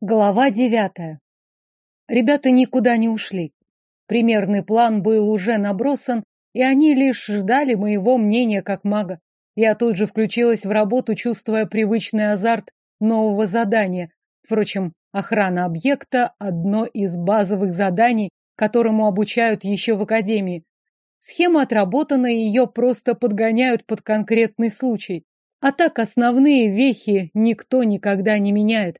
Глава девятая. Ребята никуда не ушли. Примерный план был уже набросан, и они лишь ждали моего мнения как мага. Я тут же включилась в работу, чувствуя привычный азарт нового задания. Впрочем, охрана объекта – одно из базовых заданий, которому обучают еще в академии. Схема отработана, и ее просто подгоняют под конкретный случай. А так основные вехи никто никогда не меняет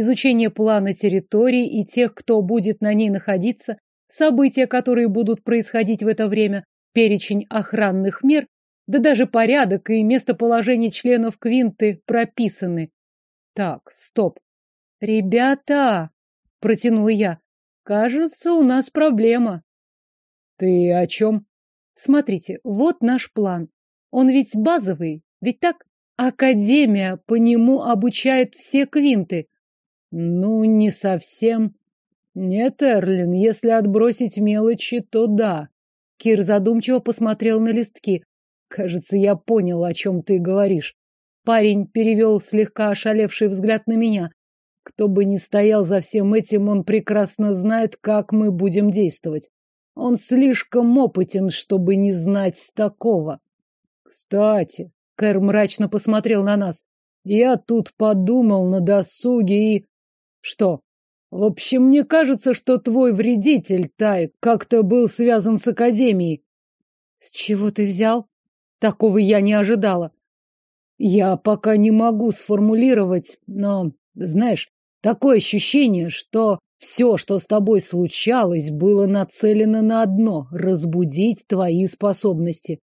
изучение плана территории и тех, кто будет на ней находиться, события, которые будут происходить в это время, перечень охранных мер, да даже порядок и местоположение членов Квинты прописаны. Так, стоп. Ребята, протянула я, кажется, у нас проблема. Ты о чем? Смотрите, вот наш план. Он ведь базовый, ведь так? Академия по нему обучает все квинты. Ну, не совсем. Нет, Эрлин, если отбросить мелочи, то да. Кир задумчиво посмотрел на листки. Кажется, я понял, о чем ты говоришь. Парень перевел слегка ошалевший взгляд на меня. Кто бы ни стоял за всем этим, он прекрасно знает, как мы будем действовать. Он слишком опытен, чтобы не знать такого. Кстати, Кэр мрачно посмотрел на нас. Я тут подумал на досуге и... Что? В общем, мне кажется, что твой вредитель, Тай, как-то был связан с Академией. С чего ты взял? Такого я не ожидала. Я пока не могу сформулировать, но, знаешь, такое ощущение, что все, что с тобой случалось, было нацелено на одно — разбудить твои способности.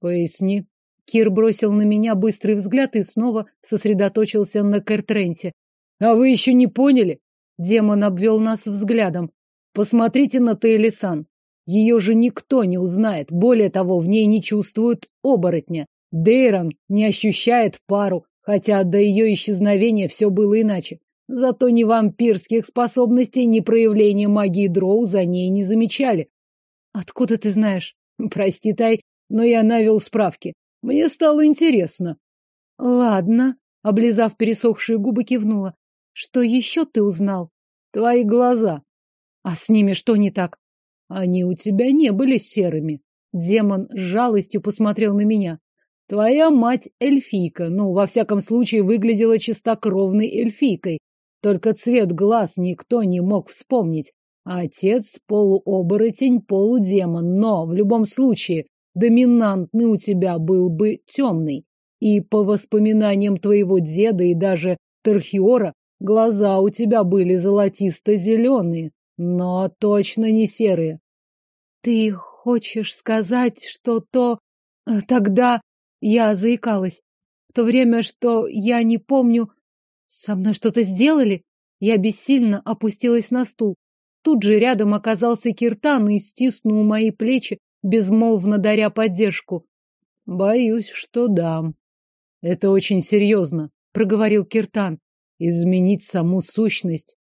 Поясни. Кир бросил на меня быстрый взгляд и снова сосредоточился на Кертренте. А вы еще не поняли? Демон обвел нас взглядом. Посмотрите на Тейлисан. Ее же никто не узнает. Более того, в ней не чувствуют оборотня. Дейрон не ощущает пару, хотя до ее исчезновения все было иначе. Зато ни вампирских способностей, ни проявления магии дроу за ней не замечали. Откуда ты знаешь? Прости, Тай, но я навел справки. Мне стало интересно. Ладно, облизав пересохшие губы, кивнула. Что еще ты узнал? Твои глаза. А с ними что не так? Они у тебя не были серыми. Демон с жалостью посмотрел на меня. Твоя мать эльфийка, ну, во всяком случае, выглядела чистокровной эльфийкой. Только цвет глаз никто не мог вспомнить. А отец полуоборотень, полудемон, но в любом случае доминантный у тебя был бы темный. И по воспоминаниям твоего деда и даже Терхиора, Глаза у тебя были золотисто-зеленые, но точно не серые. Ты хочешь сказать, что то... Э, тогда я заикалась. В то время, что я не помню... Со мной что-то сделали? Я бессильно опустилась на стул. Тут же рядом оказался Киртан и стиснул мои плечи, безмолвно даря поддержку. Боюсь, что да. Это очень серьезно, проговорил Киртан изменить саму сущность.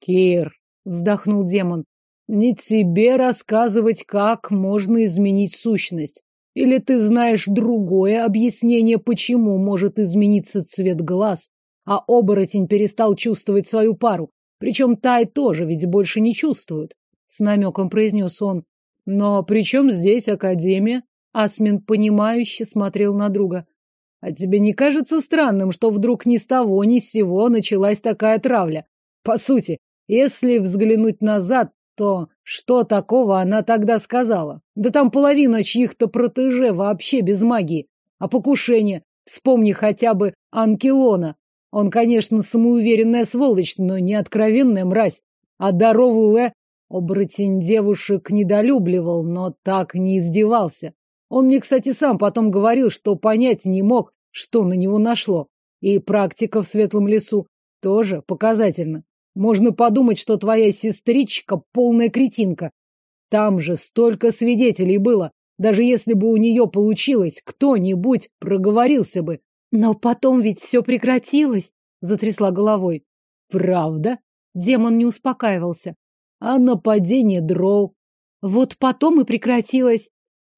Кир, вздохнул демон, не тебе рассказывать, как можно изменить сущность. Или ты знаешь другое объяснение, почему может измениться цвет глаз, а оборотень перестал чувствовать свою пару. Причем Тай тоже ведь больше не чувствует. С намеком произнес он. Но при чем здесь Академия? Асмин, понимающе смотрел на друга. А тебе не кажется странным, что вдруг ни с того, ни с сего началась такая травля? По сути, если взглянуть назад, то что такого она тогда сказала? Да там половина чьих-то протеже вообще без магии. А покушение? Вспомни хотя бы Анкелона. Он, конечно, самоуверенная сволочь, но не откровенная мразь. А Даровуле оборотень девушек недолюбливал, но так не издевался. Он мне, кстати, сам потом говорил, что понять не мог, что на него нашло. И практика в Светлом лесу тоже показательно. Можно подумать, что твоя сестричка полная кретинка. Там же столько свидетелей было. Даже если бы у нее получилось, кто-нибудь проговорился бы. Но потом ведь все прекратилось, затрясла головой. Правда? Демон не успокаивался. А нападение дроу? Вот потом и прекратилось.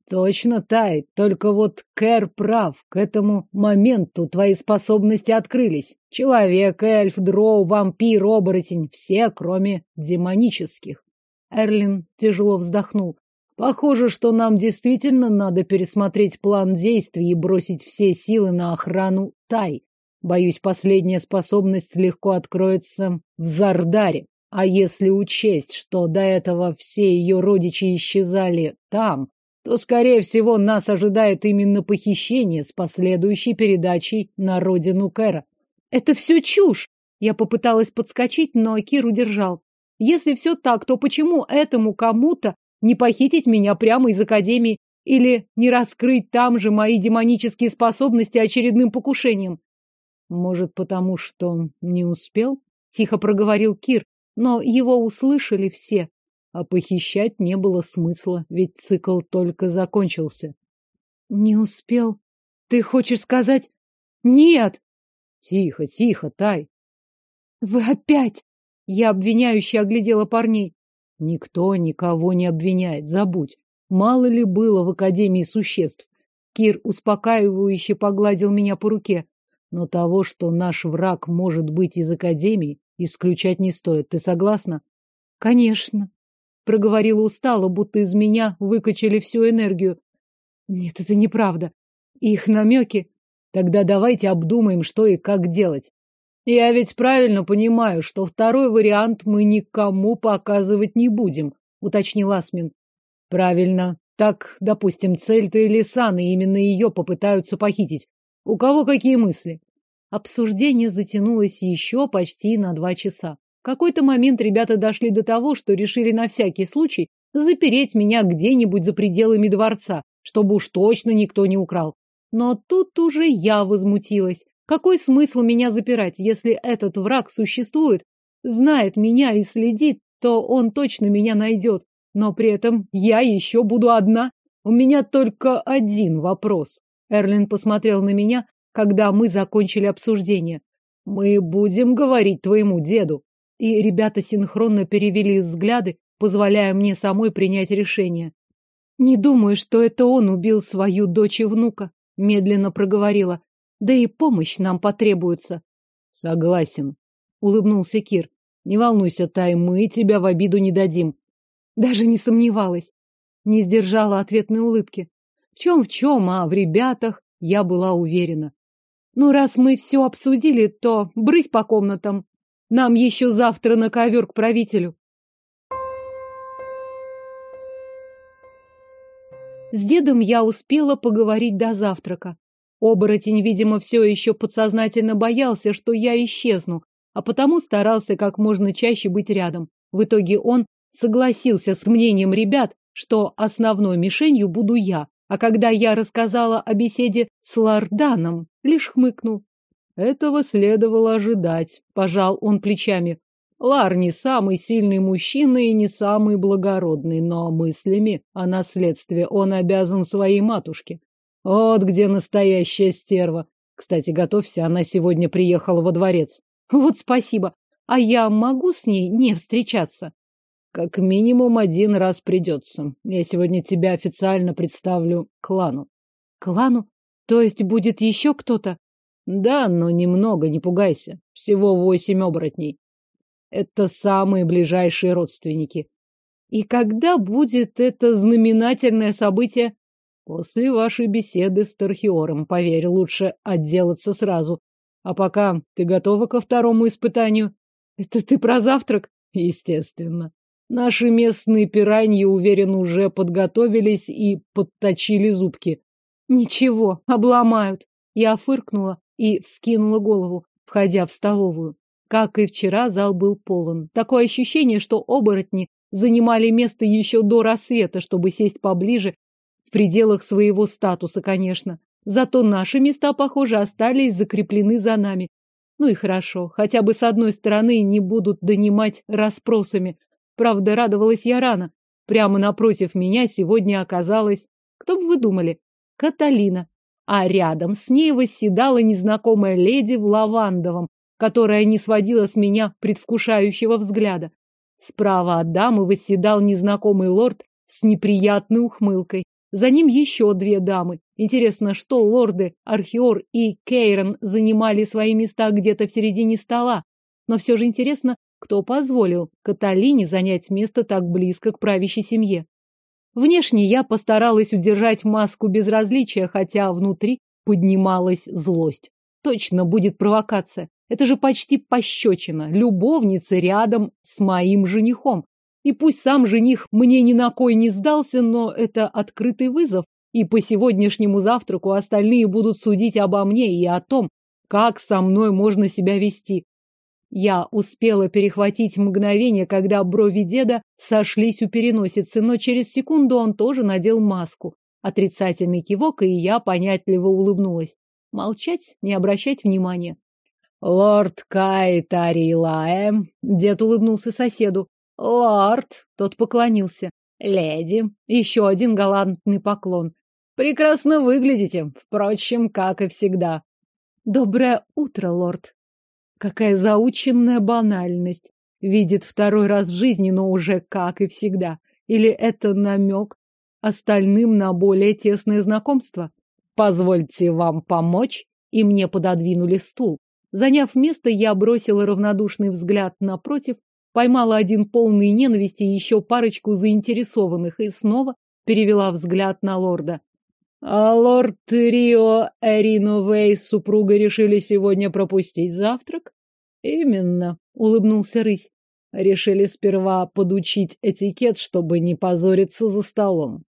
Точно, Тай, только вот Кэр прав. К этому моменту твои способности открылись. Человек, эльф, дроу, вампир, оборотень — все, кроме демонических. Эрлин тяжело вздохнул. Похоже, что нам действительно надо пересмотреть план действий и бросить все силы на охрану Тай. Боюсь, последняя способность легко откроется в Зардаре. А если учесть, что до этого все ее родичи исчезали там, то, скорее всего, нас ожидает именно похищение с последующей передачей на родину Кэра. Это все чушь! Я попыталась подскочить, но Кир удержал. Если все так, то почему этому кому-то не похитить меня прямо из Академии или не раскрыть там же мои демонические способности очередным покушением? Может, потому что не успел? Тихо проговорил Кир, но его услышали все. А похищать не было смысла, ведь цикл только закончился. Не успел? Ты хочешь сказать... Нет! Тихо, тихо, Тай. Вы опять! Я обвиняюще оглядела парней. Никто никого не обвиняет, забудь. Мало ли было в Академии существ. Кир успокаивающе погладил меня по руке. Но того, что наш враг может быть из Академии, исключать не стоит. Ты согласна? Конечно. Проговорила устало, будто из меня выкачали всю энергию. Нет, это неправда. Их намеки... Тогда давайте обдумаем, что и как делать. Я ведь правильно понимаю, что второй вариант мы никому показывать не будем, уточнил Асмин. Правильно. Так, допустим, цель-то или Сан, и именно ее попытаются похитить. У кого какие мысли? Обсуждение затянулось еще почти на два часа. Какой-то момент ребята дошли до того, что решили на всякий случай запереть меня где-нибудь за пределами дворца, чтобы уж точно никто не украл. Но тут уже я возмутилась. Какой смысл меня запирать, если этот враг существует, знает меня и следит, то он точно меня найдет. Но при этом я еще буду одна. У меня только один вопрос. Эрлин посмотрел на меня, когда мы закончили обсуждение. Мы будем говорить твоему деду. И ребята синхронно перевели взгляды, позволяя мне самой принять решение. Не думаю, что это он убил свою дочь и внука, медленно проговорила. Да и помощь нам потребуется. Согласен, улыбнулся Кир. Не волнуйся, Тай, мы тебя в обиду не дадим. Даже не сомневалась. Не сдержала ответной улыбки. В чем в чем, а в ребятах я была уверена. Ну, раз мы все обсудили, то брысь по комнатам. Нам еще завтра на ковер к правителю. С дедом я успела поговорить до завтрака. Оборотень, видимо, все еще подсознательно боялся, что я исчезну, а потому старался как можно чаще быть рядом. В итоге он согласился с мнением ребят, что основной мишенью буду я, а когда я рассказала о беседе с Ларданом, лишь хмыкнул. Этого следовало ожидать, пожал он плечами. Лар не самый сильный мужчина и не самый благородный, но мыслями о наследстве он обязан своей матушке. Вот где настоящая стерва. Кстати, готовься, она сегодня приехала во дворец. Вот спасибо. А я могу с ней не встречаться? Как минимум один раз придется. Я сегодня тебя официально представлю клану. Клану? То есть будет еще кто-то? Да, но немного, не пугайся. Всего восемь оборотней. Это самые ближайшие родственники. И когда будет это знаменательное событие? После вашей беседы с Тархиором, поверь, лучше отделаться сразу. А пока ты готова ко второму испытанию? Это ты про завтрак? Естественно. Наши местные пираньи, уверен, уже подготовились и подточили зубки. Ничего, обломают. Я фыркнула и вскинула голову, входя в столовую. Как и вчера, зал был полон. Такое ощущение, что оборотни занимали место еще до рассвета, чтобы сесть поближе в пределах своего статуса, конечно. Зато наши места, похоже, остались закреплены за нами. Ну и хорошо, хотя бы с одной стороны не будут донимать расспросами. Правда, радовалась я рано. Прямо напротив меня сегодня оказалась, кто бы вы думали, Каталина. А рядом с ней восседала незнакомая леди в лавандовом, которая не сводила с меня предвкушающего взгляда. Справа от дамы восседал незнакомый лорд с неприятной ухмылкой. За ним еще две дамы. Интересно, что лорды Архиор и Кейрон занимали свои места где-то в середине стола. Но все же интересно, кто позволил Каталине занять место так близко к правящей семье. Внешне я постаралась удержать маску безразличия, хотя внутри поднималась злость. Точно будет провокация. Это же почти пощечина. Любовница рядом с моим женихом. И пусть сам жених мне ни на кой не сдался, но это открытый вызов. И по сегодняшнему завтраку остальные будут судить обо мне и о том, как со мной можно себя вести. Я успела перехватить мгновение, когда брови деда сошлись у переносицы, но через секунду он тоже надел маску. Отрицательный кивок, и я понятливо улыбнулась. Молчать, не обращать внимания. «Лорд Кайтарилаэ!» — дед улыбнулся соседу. «Лорд!» — тот поклонился. «Леди!» — еще один галантный поклон. «Прекрасно выглядите, впрочем, как и всегда». «Доброе утро, лорд!» Какая заученная банальность. Видит второй раз в жизни, но уже как и всегда. Или это намек остальным на более тесное знакомство? «Позвольте вам помочь?» И мне пододвинули стул. Заняв место, я бросила равнодушный взгляд напротив поймала один полный ненависти и еще парочку заинтересованных и снова перевела взгляд на лорда. А лорд Рио Эриновей с супругой решили сегодня пропустить завтрак? Именно, улыбнулся рысь. Решили сперва подучить этикет, чтобы не позориться за столом.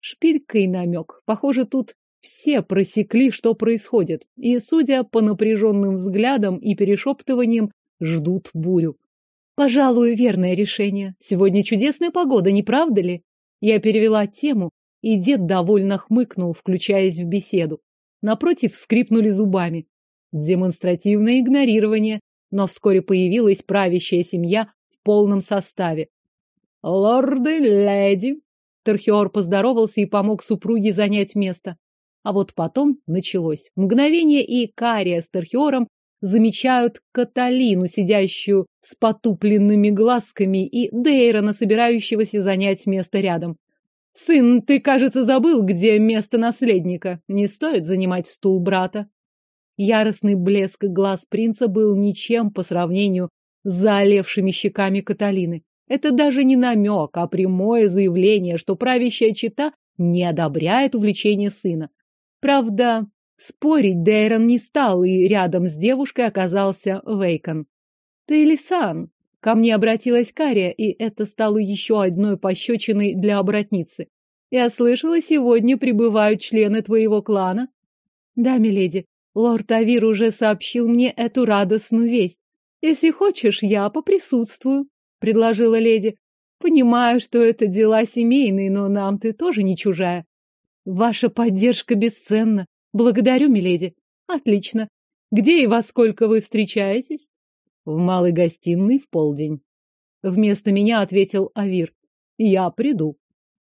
Шпилька и намек. Похоже, тут все просекли, что происходит, и, судя по напряженным взглядам и перешептываниям, ждут бурю. Пожалуй, верное решение. Сегодня чудесная погода, не правда ли? Я перевела тему, и дед довольно хмыкнул, включаясь в беседу. Напротив скрипнули зубами. Демонстративное игнорирование, но вскоре появилась правящая семья в полном составе. «Лорды, леди!» Терхиор поздоровался и помог супруге занять место. А вот потом началось. Мгновение, и Кария с Терхиором замечают Каталину, сидящую с потупленными глазками, и Дейрона, собирающегося занять место рядом. «Сын, ты, кажется, забыл, где место наследника. Не стоит занимать стул брата». Яростный блеск глаз принца был ничем по сравнению с заолевшими щеками Каталины. Это даже не намек, а прямое заявление, что правящая чита не одобряет увлечение сына. Правда, Спорить Дейрон не стал, и рядом с девушкой оказался Вейкон. «Ты Лисан!» Ко мне обратилась Кария, и это стало еще одной пощечиной для обратницы. «Я слышала, сегодня прибывают члены твоего клана?» «Да, миледи. Лорд Авир уже сообщил мне эту радостную весть. Если хочешь, я поприсутствую», — предложила леди. «Понимаю, что это дела семейные, но нам ты тоже не чужая. Ваша поддержка бесценна. Благодарю, миледи. Отлично. Где и во сколько вы встречаетесь? В малой гостиной в полдень. Вместо меня ответил Авир. Я приду.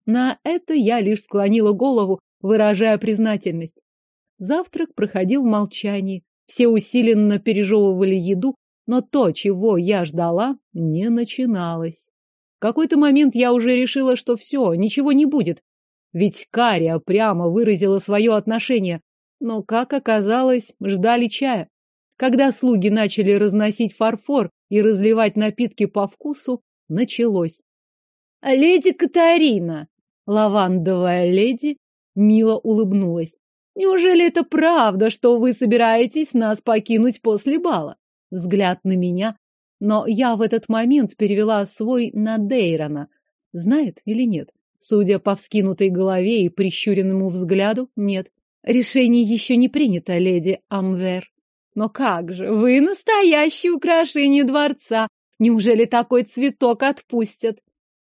На это я лишь склонила голову, выражая признательность. Завтрак проходил в молчании. Все усиленно пережевывали еду, но то, чего я ждала, не начиналось. В какой-то момент я уже решила, что все, ничего не будет. Ведь Кария прямо выразила свое отношение, но, как оказалось, ждали чая. Когда слуги начали разносить фарфор и разливать напитки по вкусу, началось. «Леди Катарина!» Лавандовая леди мило улыбнулась. «Неужели это правда, что вы собираетесь нас покинуть после бала?» Взгляд на меня, но я в этот момент перевела свой на Дейрона. Знает или нет? Судя по вскинутой голове и прищуренному взгляду, нет. Решение еще не принято, леди Амвер. Но как же, вы настоящее украшение дворца. Неужели такой цветок отпустят?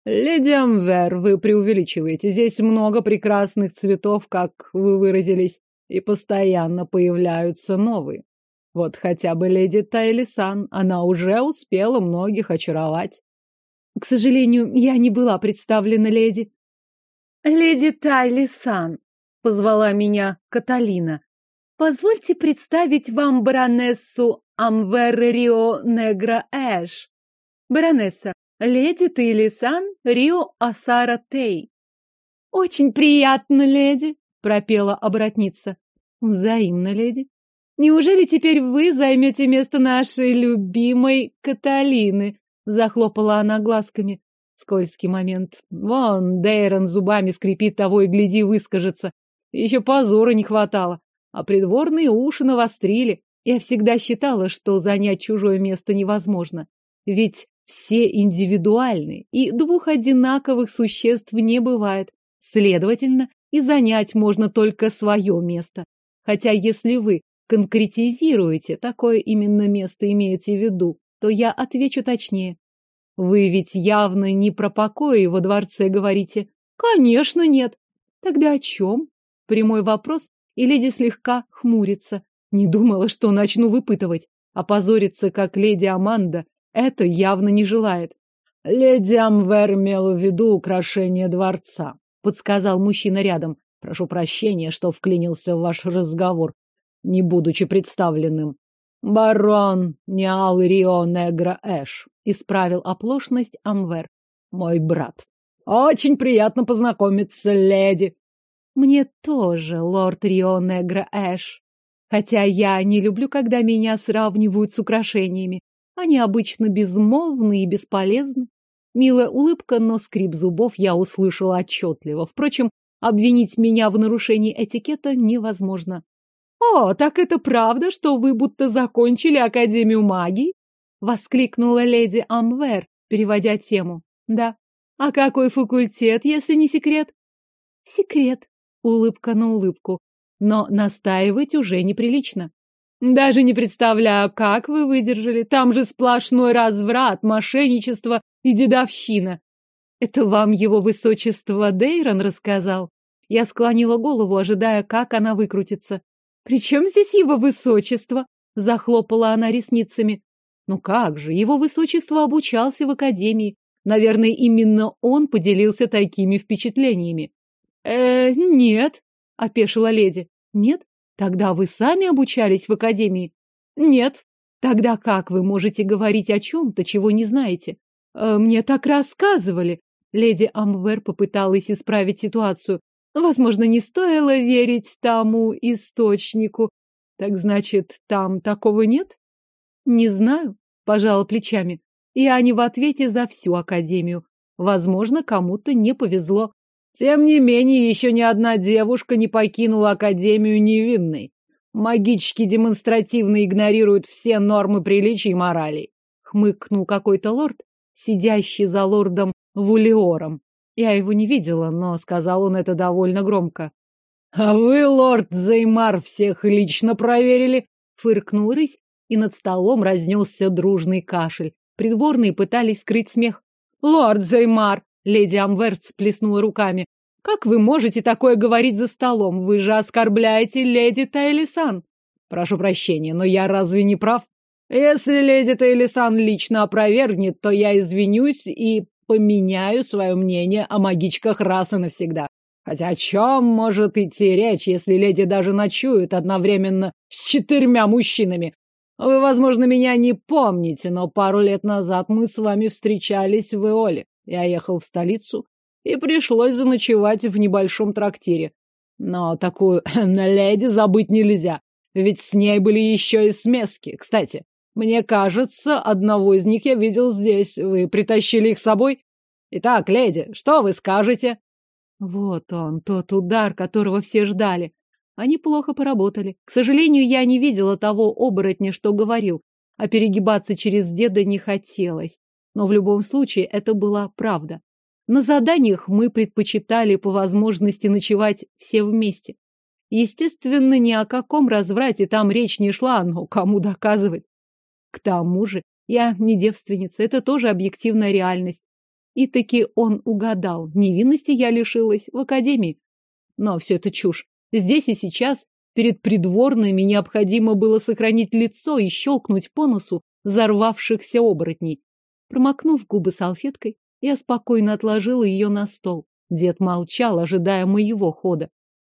Леди Амвер, вы преувеличиваете. Здесь много прекрасных цветов, как вы выразились, и постоянно появляются новые. Вот хотя бы леди Тайлисан, она уже успела многих очаровать. К сожалению, я не была представлена леди. Леди Тайлисан, позвала меня Каталина. Позвольте представить вам баронессу Амвер Рио Негра Эш. Баронесса, леди Тейлисан Рио Асара Тей. Очень приятно, леди, пропела оборотница. Взаимно, леди. Неужели теперь вы займете место нашей любимой Каталины? Захлопала она глазками. Скользкий момент. Вон, Дейрон зубами скрипит, того и гляди, выскажется. Еще позора не хватало. А придворные уши навострили. Я всегда считала, что занять чужое место невозможно. Ведь все индивидуальны, и двух одинаковых существ не бывает. Следовательно, и занять можно только свое место. Хотя если вы конкретизируете, такое именно место имеете в виду, то я отвечу точнее. Вы ведь явно не про покои во дворце говорите. Конечно, нет. Тогда о чем? Прямой вопрос, и леди слегка хмурится. Не думала, что начну выпытывать. Опозориться, как леди Аманда, это явно не желает. Леди Амвер имела в виду украшение дворца, подсказал мужчина рядом. Прошу прощения, что вклинился в ваш разговор, не будучи представленным. Барон Ниал Рио Негра Эш, исправил оплошность Амвер. Мой брат. Очень приятно познакомиться, леди. Мне тоже, лорд Рио Эш. Хотя я не люблю, когда меня сравнивают с украшениями. Они обычно безмолвны и бесполезны. Милая улыбка, но скрип зубов я услышала отчетливо. Впрочем, обвинить меня в нарушении этикета невозможно. «О, так это правда, что вы будто закончили Академию магии?» — воскликнула леди Амвер, переводя тему. «Да. А какой факультет, если не секрет?» «Секрет», — улыбка на улыбку. «Но настаивать уже неприлично». «Даже не представляю, как вы выдержали. Там же сплошной разврат, мошенничество и дедовщина». «Это вам его высочество Дейрон рассказал?» Я склонила голову, ожидая, как она выкрутится. «При здесь его высочество?» — захлопала она ресницами. «Ну как же, его высочество обучался в академии. Наверное, именно он поделился такими впечатлениями». «Э, нет», — опешила леди. «Нет? Тогда вы сами обучались в академии?» «Нет». «Тогда как вы можете говорить о чем-то, чего не знаете?» э, «Мне так рассказывали». Леди Амвер попыталась исправить ситуацию. Возможно, не стоило верить тому источнику. Так значит, там такого нет? Не знаю, пожала плечами. Я не в ответе за всю академию. Возможно, кому-то не повезло. Тем не менее, еще ни одна девушка не покинула академию невинной. Магички демонстративно игнорируют все нормы приличий и моралей. Хмыкнул какой-то лорд, сидящий за лордом Вулиором. Я его не видела, но сказал он это довольно громко. «А вы, лорд Займар, всех лично проверили?» — фыркнул рысь, и над столом разнесся дружный кашель. Придворные пытались скрыть смех. «Лорд Займар!» — леди Амверт сплеснула руками. «Как вы можете такое говорить за столом? Вы же оскорбляете леди Тайлисан!» «Прошу прощения, но я разве не прав?» «Если леди Тайлисан лично опровергнет, то я извинюсь и поменяю свое мнение о магичках раз и навсегда. Хотя о чем может идти речь, если леди даже ночует одновременно с четырьмя мужчинами? Вы, возможно, меня не помните, но пару лет назад мы с вами встречались в Иоле. Я ехал в столицу, и пришлось заночевать в небольшом трактире. Но такую леди забыть нельзя, ведь с ней были еще и смески. Кстати, мне кажется, одного из них я видел здесь. Вы притащили их с собой? Итак, леди, что вы скажете? Вот он, тот удар, которого все ждали. Они плохо поработали. К сожалению, я не видела того оборотня, что говорил, а перегибаться через деда не хотелось. Но в любом случае это была правда. На заданиях мы предпочитали по возможности ночевать все вместе. Естественно, ни о каком разврате там речь не шла, но кому доказывать? К тому же я не девственница, это тоже объективная реальность. И таки он угадал, невинности я лишилась в академии. Но все это чушь. Здесь и сейчас перед придворными необходимо было сохранить лицо и щелкнуть по носу взорвавшихся оборотней. Промокнув губы салфеткой, я спокойно отложила ее на стол. Дед молчал, ожидая моего хода.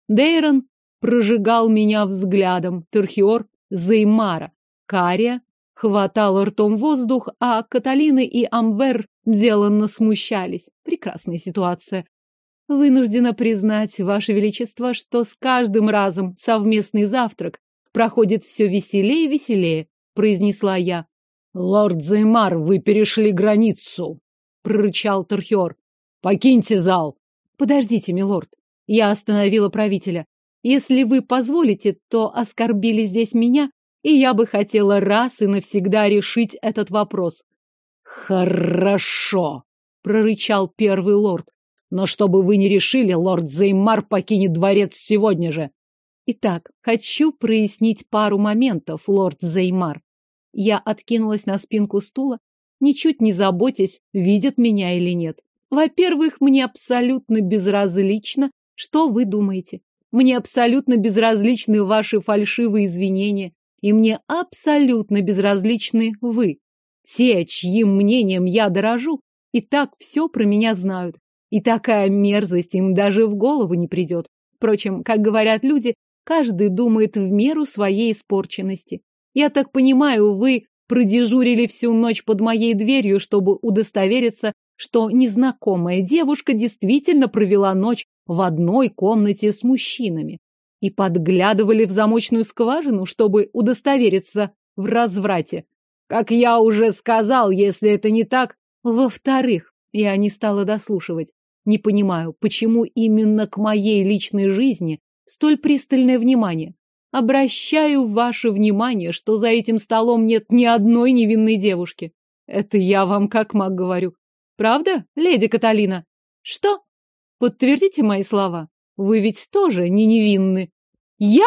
Дейрон прожигал меня взглядом, Терхиор — Зеймара, Кария хватала ртом воздух, а Каталины и Амвер деланно смущались. Прекрасная ситуация. Вынуждена признать, Ваше Величество, что с каждым разом совместный завтрак проходит все веселее и веселее, произнесла я. Лорд Займар, вы перешли границу, прорычал Терхер. Покиньте зал. Подождите, милорд. Я остановила правителя. Если вы позволите, то оскорбили здесь меня, и я бы хотела раз и навсегда решить этот вопрос. Хорошо, прорычал первый лорд. Но чтобы вы не решили, лорд Зеймар покинет дворец сегодня же. Итак, хочу прояснить пару моментов, лорд Зеймар. Я откинулась на спинку стула, ничуть не заботясь, видят меня или нет. Во-первых, мне абсолютно безразлично, что вы думаете. Мне абсолютно безразличны ваши фальшивые извинения, и мне абсолютно безразличны вы. Те, чьим мнением я дорожу, и так все про меня знают. И такая мерзость им даже в голову не придет. Впрочем, как говорят люди, каждый думает в меру своей испорченности. Я так понимаю, вы продежурили всю ночь под моей дверью, чтобы удостовериться, что незнакомая девушка действительно провела ночь в одной комнате с мужчинами. И подглядывали в замочную скважину, чтобы удостовериться в разврате. Как я уже сказал, если это не так... Во-вторых, я не стала дослушивать. Не понимаю, почему именно к моей личной жизни столь пристальное внимание. Обращаю ваше внимание, что за этим столом нет ни одной невинной девушки. Это я вам как маг говорю. Правда, леди Каталина? Что? Подтвердите мои слова. Вы ведь тоже не невинны. Я?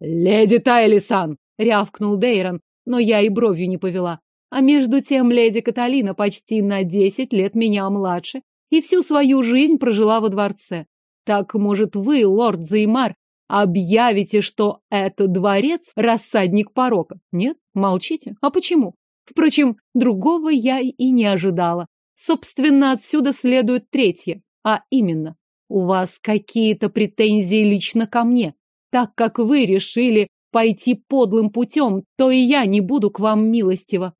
Леди Тайлисан, рявкнул Дейрон, но я и бровью не повела. А между тем леди Каталина почти на десять лет меня младше и всю свою жизнь прожила во дворце. Так, может, вы, лорд Займар, объявите, что это дворец – рассадник порока? Нет? Молчите? А почему? Впрочем, другого я и не ожидала. Собственно, отсюда следует третье, а именно, у вас какие-то претензии лично ко мне. Так как вы решили пойти подлым путем, то и я не буду к вам милостива.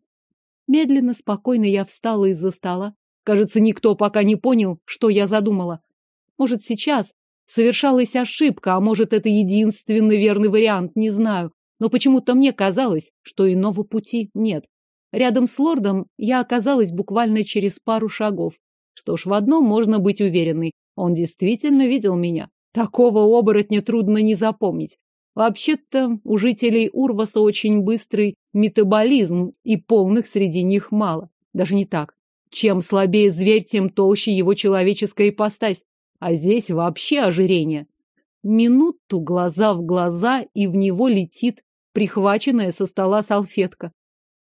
Медленно, спокойно я встала из-за стола, Кажется, никто пока не понял, что я задумала. Может, сейчас совершалась ошибка, а может, это единственный верный вариант, не знаю. Но почему-то мне казалось, что иного пути нет. Рядом с лордом я оказалась буквально через пару шагов. Что ж, в одном можно быть уверенной. Он действительно видел меня. Такого оборотня трудно не запомнить. Вообще-то у жителей Урваса очень быстрый метаболизм, и полных среди них мало. Даже не так. Чем слабее зверь, тем толще его человеческая ипостась. А здесь вообще ожирение. Минуту глаза в глаза, и в него летит прихваченная со стола салфетка.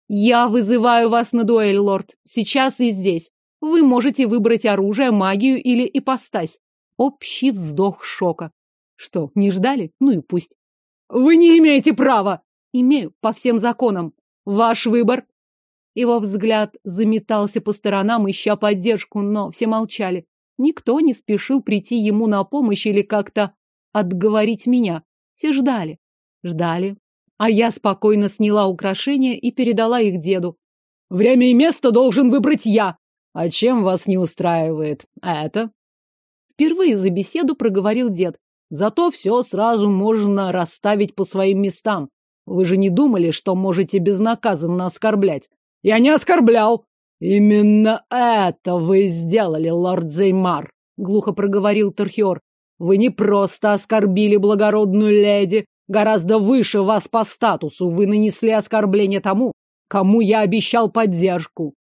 «Я вызываю вас на дуэль, лорд. Сейчас и здесь. Вы можете выбрать оружие, магию или ипостась». Общий вздох шока. Что, не ждали? Ну и пусть. «Вы не имеете права!» «Имею, по всем законам. Ваш выбор. Его взгляд заметался по сторонам, ища поддержку, но все молчали. Никто не спешил прийти ему на помощь или как-то отговорить меня. Все ждали. Ждали. А я спокойно сняла украшения и передала их деду. Время и место должен выбрать я. А чем вас не устраивает это? Впервые за беседу проговорил дед. Зато все сразу можно расставить по своим местам. Вы же не думали, что можете безнаказанно оскорблять. Я не оскорблял. Именно это вы сделали, лорд Зеймар, глухо проговорил Терхиор. Вы не просто оскорбили благородную леди, гораздо выше вас по статусу вы нанесли оскорбление тому, кому я обещал поддержку.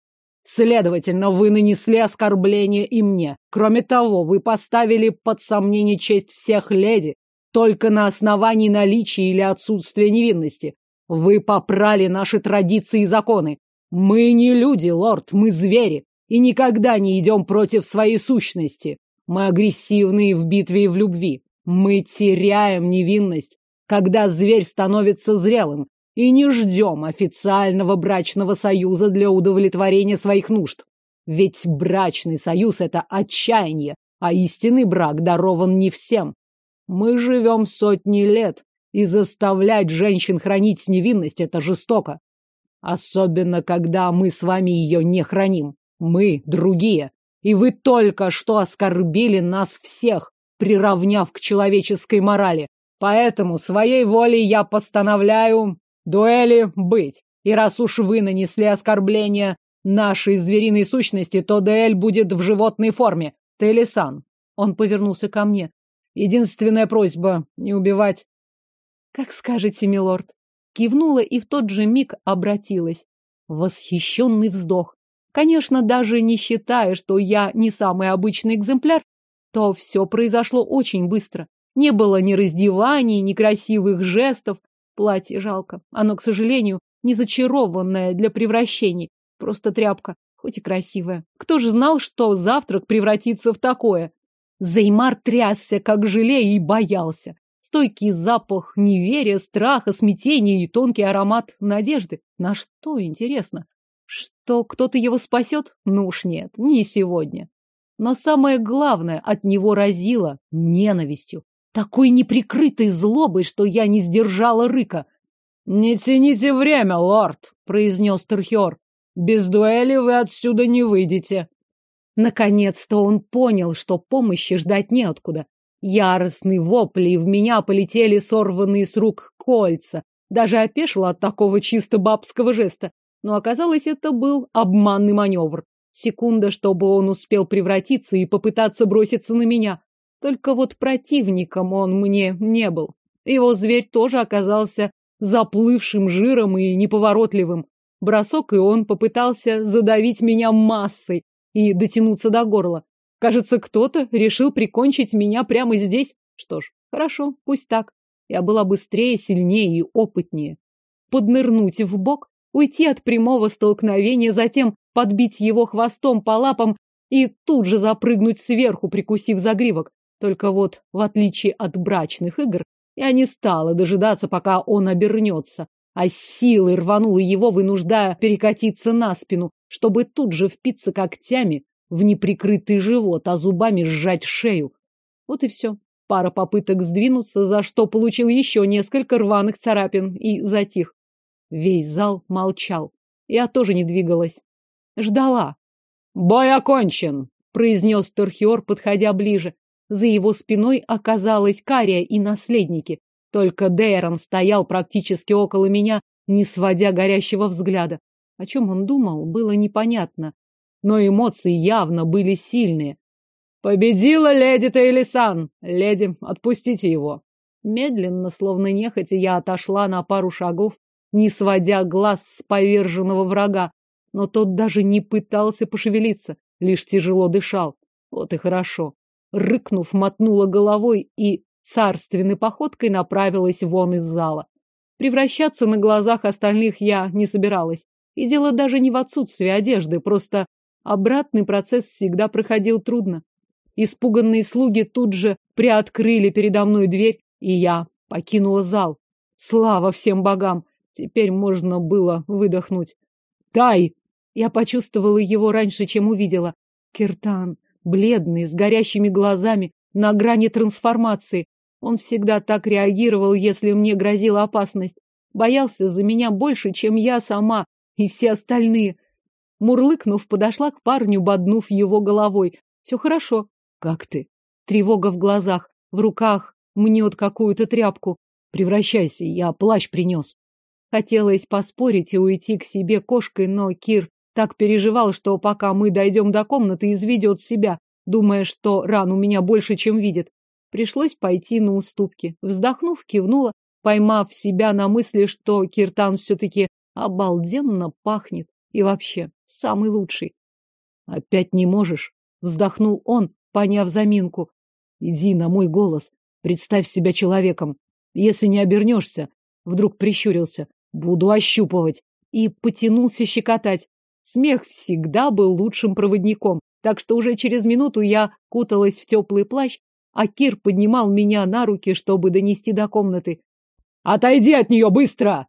Следовательно, вы нанесли оскорбление и мне. Кроме того, вы поставили под сомнение честь всех леди только на основании наличия или отсутствия невинности. Вы попрали наши традиции и законы. Мы не люди, лорд, мы звери, и никогда не идем против своей сущности. Мы агрессивны в битве и в любви. Мы теряем невинность, когда зверь становится зрелым, и не ждем официального брачного союза для удовлетворения своих нужд. Ведь брачный союз — это отчаяние, а истинный брак дарован не всем. Мы живем сотни лет, и заставлять женщин хранить невинность — это жестоко. Особенно, когда мы с вами ее не храним. Мы другие. И вы только что оскорбили нас всех, приравняв к человеческой морали. Поэтому своей волей я постановляю дуэли быть. И раз уж вы нанесли оскорбление нашей звериной сущности, то дуэль будет в животной форме. Телесан. Он повернулся ко мне. Единственная просьба — не убивать. Как скажете, милорд. Кивнула и в тот же миг обратилась. Восхищенный вздох. Конечно, даже не считая, что я не самый обычный экземпляр, то все произошло очень быстро. Не было ни раздеваний, ни красивых жестов. Платье жалко. Оно, к сожалению, не зачарованное для превращений. Просто тряпка, хоть и красивая. Кто же знал, что завтрак превратится в такое? Займар трясся, как желе, и боялся. Стойкий запах неверия, страха, смятения и тонкий аромат надежды. На что, интересно? Что кто-то его спасет? Ну уж нет, не сегодня. Но самое главное, от него разило ненавистью. Такой неприкрытой злобой, что я не сдержала рыка. «Не тяните время, лорд», — произнес Терхер. «Без дуэли вы отсюда не выйдете». Наконец-то он понял, что помощи ждать неоткуда. Яростный вопль, и в меня полетели сорванные с рук кольца. Даже опешила от такого чисто бабского жеста. Но оказалось, это был обманный маневр. Секунда, чтобы он успел превратиться и попытаться броситься на меня. Только вот противником он мне не был. Его зверь тоже оказался заплывшим жиром и неповоротливым. Бросок, и он попытался задавить меня массой, и дотянуться до горла. Кажется, кто-то решил прикончить меня прямо здесь. Что ж, хорошо, пусть так. Я была быстрее, сильнее и опытнее. Поднырнуть в бок, уйти от прямого столкновения, затем подбить его хвостом по лапам и тут же запрыгнуть сверху, прикусив загривок. Только вот, в отличие от брачных игр, я не стала дожидаться, пока он обернется, а силой рванула его, вынуждая перекатиться на спину, чтобы тут же впиться когтями в неприкрытый живот, а зубами сжать шею. Вот и все. Пара попыток сдвинуться, за что получил еще несколько рваных царапин и затих. Весь зал молчал. Я тоже не двигалась. Ждала. «Бой окончен!» — произнес Торхиор, подходя ближе. За его спиной оказалась Кария и наследники. Только Дейрон стоял практически около меня, не сводя горящего взгляда. О чем он думал, было непонятно. Но эмоции явно были сильные. «Победила леди Тейлисан! Леди, отпустите его!» Медленно, словно нехотя, я отошла на пару шагов, не сводя глаз с поверженного врага. Но тот даже не пытался пошевелиться, лишь тяжело дышал. Вот и хорошо. Рыкнув, мотнула головой и царственной походкой направилась вон из зала. Превращаться на глазах остальных я не собиралась. И дело даже не в отсутствии одежды, просто обратный процесс всегда проходил трудно. Испуганные слуги тут же приоткрыли передо мной дверь, и я покинула зал. Слава всем богам! Теперь можно было выдохнуть. «Тай!» Я почувствовала его раньше, чем увидела. Киртан, бледный, с горящими глазами, на грани трансформации. Он всегда так реагировал, если мне грозила опасность. Боялся за меня больше, чем я сама, и все остальные. Мурлыкнув, подошла к парню, боднув его головой. Все хорошо. Как ты? Тревога в глазах, в руках мнет какую-то тряпку. Превращайся, я плащ принес. Хотелось поспорить и уйти к себе кошкой, но Кир так переживал, что пока мы дойдем до комнаты, изведет себя, думая, что ран у меня больше, чем видит. Пришлось пойти на уступки. Вздохнув, кивнула, поймав себя на мысли, что Киртан все-таки обалденно пахнет. И вообще, самый лучший. Опять не можешь? Вздохнул он, поняв заминку. Иди на мой голос. Представь себя человеком. Если не обернешься, вдруг прищурился, буду ощупывать. И потянулся щекотать. Смех всегда был лучшим проводником, так что уже через минуту я куталась в теплый плащ, а Кир поднимал меня на руки, чтобы донести до комнаты. «Отойди от нее быстро!»